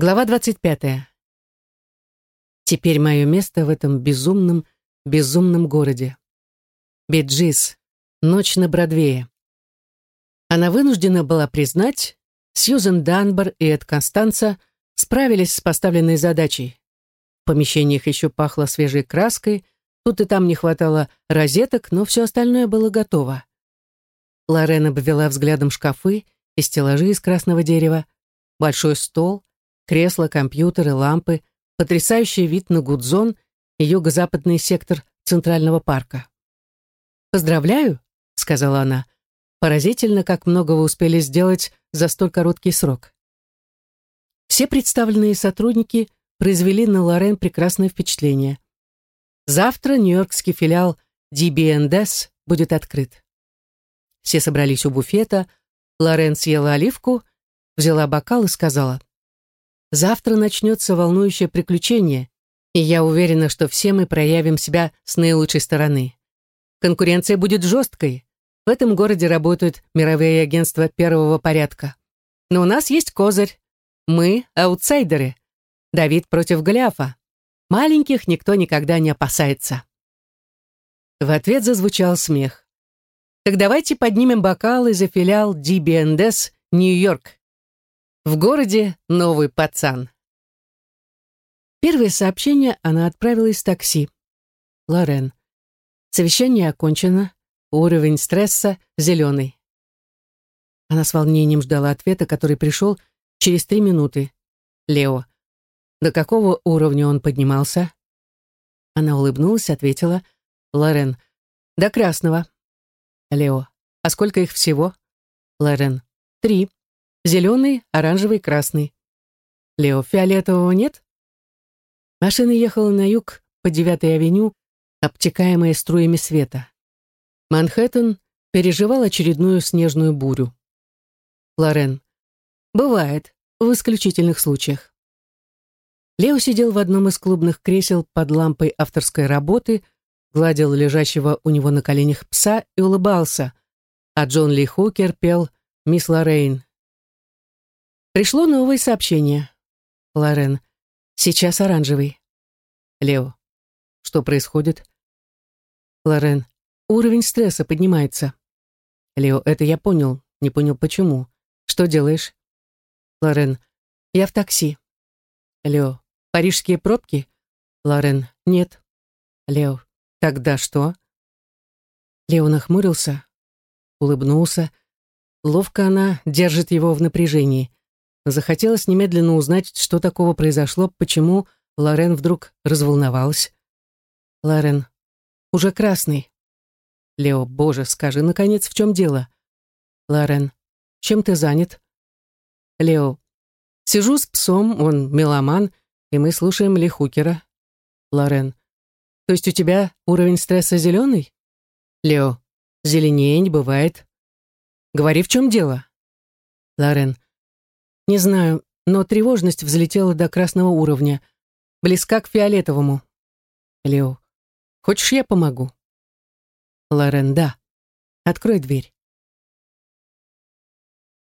Глава 25. Теперь мое место в этом безумном, безумном городе. Биджис. Ночь на Бродвее. Она вынуждена была признать, Сьюзен Данбор и Эд Констанца справились с поставленной задачей. В помещениях еще пахло свежей краской, тут и там не хватало розеток, но все остальное было готово. Лорен обвела взглядом шкафы и стеллажи из красного дерева, большой стол, Кресла, компьютеры, лампы, потрясающий вид на Гудзон и юго-западный сектор Центрального парка. «Поздравляю», — сказала она. «Поразительно, как много вы успели сделать за столь короткий срок». Все представленные сотрудники произвели на Лорен прекрасное впечатление. Завтра нью-йоркский филиал DBNDES будет открыт. Все собрались у буфета, Лорен съела оливку, взяла бокал и сказала, Завтра начнется волнующее приключение, и я уверена, что все мы проявим себя с наилучшей стороны. Конкуренция будет жесткой. В этом городе работают мировые агентства первого порядка. Но у нас есть козырь. Мы — аутсайдеры. Давид против Голиафа. Маленьких никто никогда не опасается. В ответ зазвучал смех. Так давайте поднимем бокалы за филиал DBNDES Нью-Йорк. В городе новый пацан. Первое сообщение она отправила из такси. Лорен. Совещание окончено. Уровень стресса зеленый. Она с волнением ждала ответа, который пришел через три минуты. Лео. До какого уровня он поднимался? Она улыбнулась, ответила. Лорен. До красного. Лео. А сколько их всего? Лорен. Три. Зеленый, оранжевый, красный. Лео, фиолетового нет? Машина ехала на юг по 9-й авеню, обтекаемая струями света. Манхэттен переживал очередную снежную бурю. Лорен. Бывает, в исключительных случаях. Лео сидел в одном из клубных кресел под лампой авторской работы, гладил лежащего у него на коленях пса и улыбался, а Джон Ли Хукер пел «Мисс Лоррейн». Пришло новое сообщение. Лорен. Сейчас оранжевый. Лео. Что происходит? Лорен. Уровень стресса поднимается. Лео. Это я понял. Не понял, почему. Что делаешь? Лорен. Я в такси. Лео. Парижские пробки? Лорен. Нет. Лео. Тогда что? Лео нахмурился, улыбнулся. Ловко она держит его в напряжении. Захотелось немедленно узнать, что такого произошло, почему Лорен вдруг разволновалась. Лорен. Уже красный. Лео, боже, скажи, наконец, в чем дело? Лорен. Чем ты занят? Лео. Сижу с псом, он меломан, и мы слушаем Лихукера. Лорен. То есть у тебя уровень стресса зеленый? Лео. Зеленее не бывает. Говори, в чем дело? Лорен. Не знаю, но тревожность взлетела до красного уровня, близка к фиолетовому. Лео, хочешь, я помогу? Лорен, да. Открой дверь.